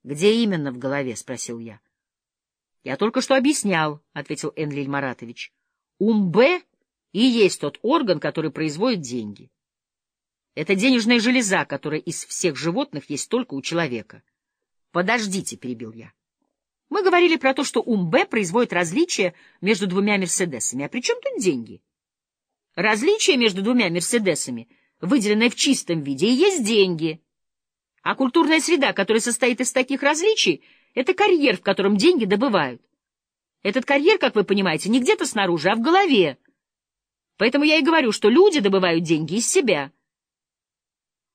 — Где именно в голове? — спросил я. — Я только что объяснял, — ответил Энлиль Маратович. — Ум-Б и есть тот орган, который производит деньги. Это денежная железа, которая из всех животных есть только у человека. — Подождите, — перебил я. Мы говорили про то, что ум производит различия между двумя Мерседесами. А при чем тут деньги? Различие между двумя Мерседесами, выделенное в чистом виде, и есть деньги. А культурная среда, которая состоит из таких различий, это карьер, в котором деньги добывают. Этот карьер, как вы понимаете, не где-то снаружи, а в голове. Поэтому я и говорю, что люди добывают деньги из себя.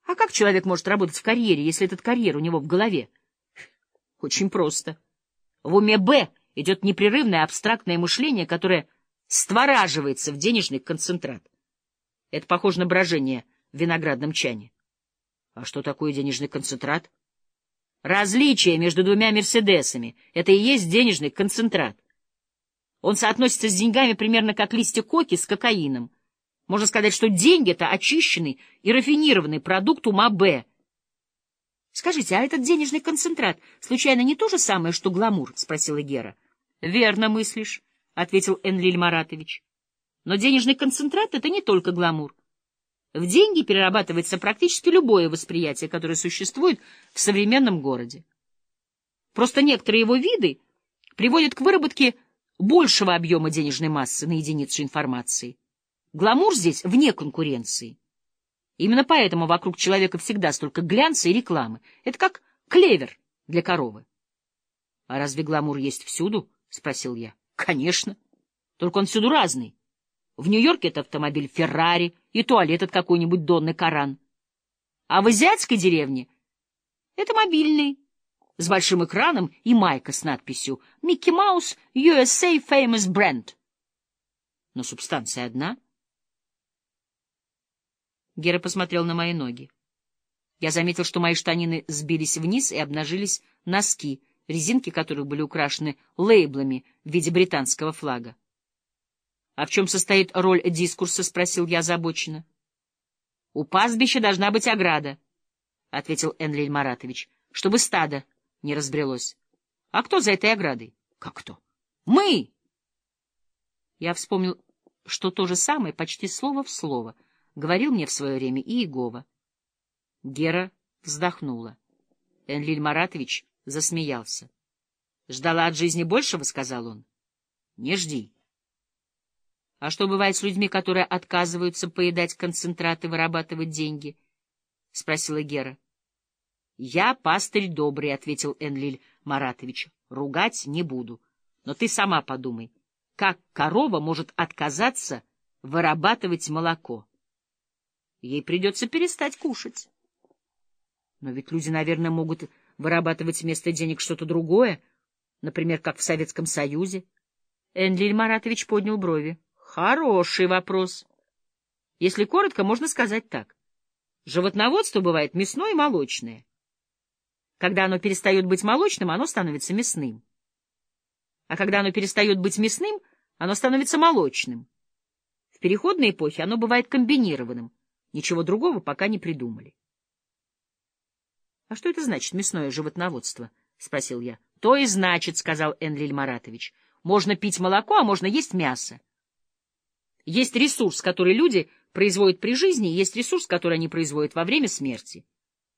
А как человек может работать в карьере, если этот карьер у него в голове? Очень просто. В уме Б идет непрерывное абстрактное мышление, которое створаживается в денежный концентрат. Это похоже на брожение в виноградном чане. А что такое денежный концентрат? Различие между двумя «Мерседесами» — это и есть денежный концентрат. Он соотносится с деньгами примерно как листья коки с кокаином. Можно сказать, что деньги — это очищенный и рафинированный продукт ума Б — Скажите, а этот денежный концентрат случайно не то же самое, что гламур? — спросила Гера. — Верно мыслишь, — ответил Энлиль Маратович. — Но денежный концентрат — это не только гламур. В деньги перерабатывается практически любое восприятие, которое существует в современном городе. Просто некоторые его виды приводят к выработке большего объема денежной массы на единицу информации. Гламур здесь вне конкуренции. Именно поэтому вокруг человека всегда столько глянца и рекламы. Это как клевер для коровы. — А разве гламур есть всюду? — спросил я. — Конечно. Только он всюду разный. В Нью-Йорке это автомобиль Феррари и туалет от какой-нибудь Донны Коран. А в азиатской деревне это мобильный с большим экраном и майка с надписью «Микки Маус USA Famous Brand». Но субстанция одна — Гера посмотрел на мои ноги. Я заметил, что мои штанины сбились вниз и обнажились носки, резинки которых были украшены лейблами в виде британского флага. — А в чем состоит роль дискурса? — спросил я озабоченно. — У пастбища должна быть ограда, — ответил Энлиль Маратович, — чтобы стадо не разбрелось. — А кто за этой оградой? — Как кто? — Мы! Я вспомнил, что то же самое, почти слово в слово — Говорил мне в свое время и Иегова. Гера вздохнула. Энлиль Маратович засмеялся. — Ждала от жизни большего, — сказал он. — Не жди. — А что бывает с людьми, которые отказываются поедать концентрат и вырабатывать деньги? — спросила Гера. — Я пастырь добрый, — ответил Энлиль Маратович. — Ругать не буду. Но ты сама подумай, как корова может отказаться вырабатывать молоко? ей придется перестать кушать. Но ведь люди, наверное, могут вырабатывать вместо денег что-то другое, например, как в Советском Союзе. Энлиль Маратович поднял брови. Хороший вопрос. Если коротко, можно сказать так. Животноводство бывает мясное и молочное. Когда оно перестает быть молочным, оно становится мясным. А когда оно перестает быть мясным, оно становится молочным. В переходной эпохе оно бывает комбинированным — Ничего другого пока не придумали. — А что это значит, мясное животноводство? — спросил я. — То и значит, — сказал Энлиль Маратович. — Можно пить молоко, а можно есть мясо. Есть ресурс, который люди производят при жизни, есть ресурс, который они производят во время смерти.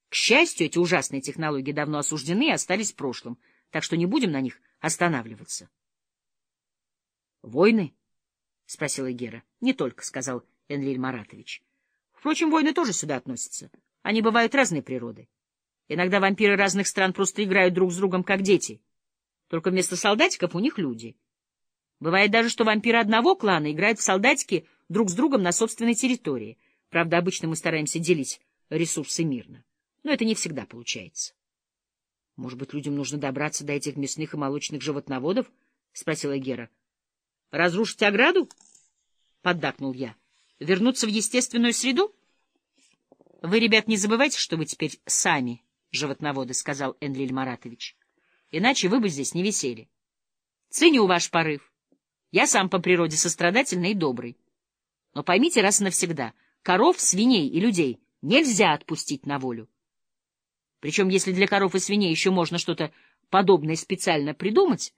К счастью, эти ужасные технологии давно осуждены и остались в прошлом, так что не будем на них останавливаться. — Войны? — спросила Гера. — Не только, — сказал Энлиль Маратович. Впрочем, войны тоже сюда относятся. Они бывают разной природы. Иногда вампиры разных стран просто играют друг с другом, как дети. Только вместо солдатиков у них люди. Бывает даже, что вампиры одного клана играют в солдатики друг с другом на собственной территории. Правда, обычно мы стараемся делить ресурсы мирно. Но это не всегда получается. — Может быть, людям нужно добраться до этих мясных и молочных животноводов? — спросила Гера. — Разрушить ограду? — поддакнул я. — Вернуться в естественную среду? — Вы, ребят, не забывайте, что вы теперь сами животноводы, — сказал Энлиль Маратович. — Иначе вы бы здесь не висели. Ценю ваш порыв. Я сам по природе сострадательный и добрый. Но поймите раз и навсегда, коров, свиней и людей нельзя отпустить на волю. Причем, если для коров и свиней еще можно что-то подобное специально придумать,